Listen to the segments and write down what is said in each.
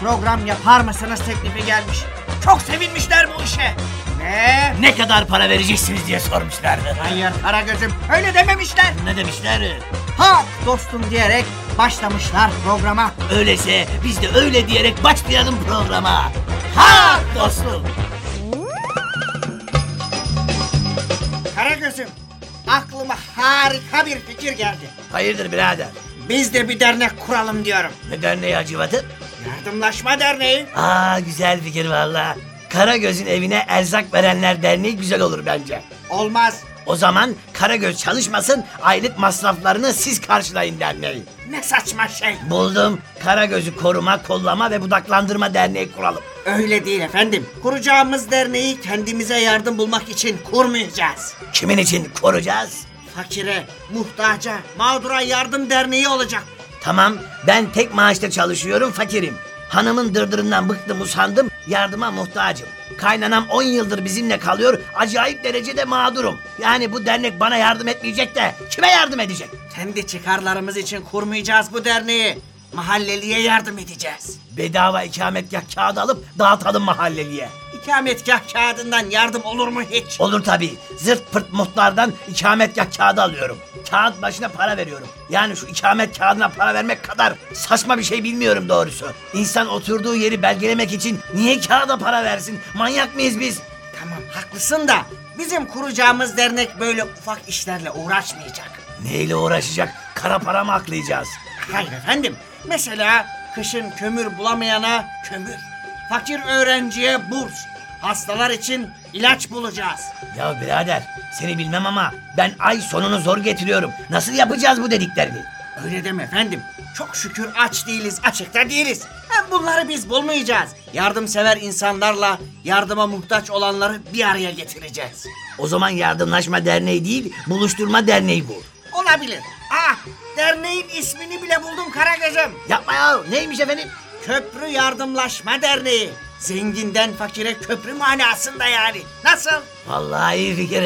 program yapar mısınız teklifi gelmiş. Çok sevinmişler bu işe. Ve Ne kadar para vereceksiniz diye sormuşlardı. hayır Karagöz'üm öyle dememişler. Ne demişler? Ha dostum diyerek başlamışlar programa. Öyleyse biz de öyle diyerek başlayalım programa. Ha dostum. Karagöz'üm aklıma harika bir fikir geldi. Hayırdır birader? Biz de bir dernek kuralım diyorum. Ne derneği Hacivat'ım? Yardımlaşma Derneği. Aa güzel fikir valla. Karagöz'ün evine erzak verenler derneği güzel olur bence. Olmaz. O zaman Karagöz çalışmasın, aylık masraflarını siz karşılayın derneği. Ne saçma şey. Buldum. Karagöz'ü koruma, kollama ve budaklandırma derneği kuralım. Öyle değil efendim. Kuracağımız derneği kendimize yardım bulmak için kurmayacağız. Kimin için koruyacağız? Fakire, muhtaca, mağdura yardım derneği olacak. Tamam, ben tek maaşta çalışıyorum, fakirim. Hanımın dırdırından bıktım, usandım, yardıma muhtacım. Kaynanam 10 yıldır bizimle kalıyor, acayip derecede mağdurum. Yani bu dernek bana yardım etmeyecek de kime yardım edecek? Kendi çıkarlarımız için kurmayacağız bu derneği. Mahalleliye yardım edeceğiz. Bedava ikametgah kağıdı alıp dağıtalım mahalleliye. İkametgah kağıdından yardım olur mu hiç? Olur tabii. Zırt pırt muhtardan ikametgah kağıdı alıyorum. Kağıt başına para veriyorum. Yani şu ikamet kağıdına para vermek kadar saçma bir şey bilmiyorum doğrusu. İnsan oturduğu yeri belgelemek için niye kağıda para versin? Manyak mıyız biz? Tamam haklısın da bizim kuracağımız dernek böyle ufak işlerle uğraşmayacak. Neyle uğraşacak? Kara para mı aklayacağız? Hayır efendim. Mesela kışın kömür bulamayana kömür. Fakir öğrenciye burs. Hastalar için ilaç bulacağız. Ya birader seni bilmem ama ben ay sonunu zor getiriyorum. Nasıl yapacağız bu dediklerini? Öyle deme efendim. Çok şükür aç değiliz, açıkta değiliz. Hem bunları biz bulmayacağız. Yardımsever insanlarla yardıma muhtaç olanları bir araya getireceğiz. O zaman yardımlaşma derneği değil, buluşturma derneği bu. Olabilir. Ah, derneğin ismini bile buldum Karagöz'üm. Yapma ya neymiş efendim? Köprü Yardımlaşma Derneği. Zenginden fakire köprü manasında yani. Nasıl? Vallahi iyi fikir.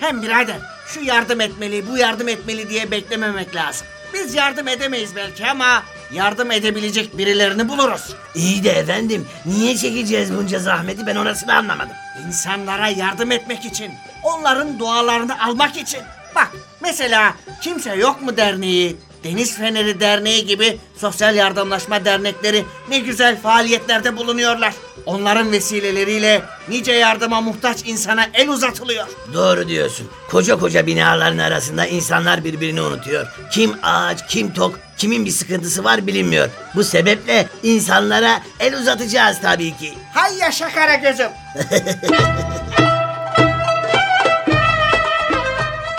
Hem birader şu yardım etmeli, bu yardım etmeli diye beklememek lazım. Biz yardım edemeyiz belki ama yardım edebilecek birilerini buluruz. İyi de efendim niye çekeceğiz bunca zahmeti ben orasını anlamadım. İnsanlara yardım etmek için, onların dualarını almak için. Bak mesela Kimse Yok mu Derneği, Deniz Feneri Derneği gibi sosyal yardımlaşma dernekleri ne güzel faaliyetlerde bulunuyorlar. Onların vesileleriyle nice yardıma muhtaç insana el uzatılıyor. Doğru diyorsun. Koca koca binaların arasında insanlar birbirini unutuyor. Kim aç, kim tok, kimin bir sıkıntısı var bilinmiyor. Bu sebeple insanlara el uzatacağız tabii ki. Hay yaşa kara gözüm.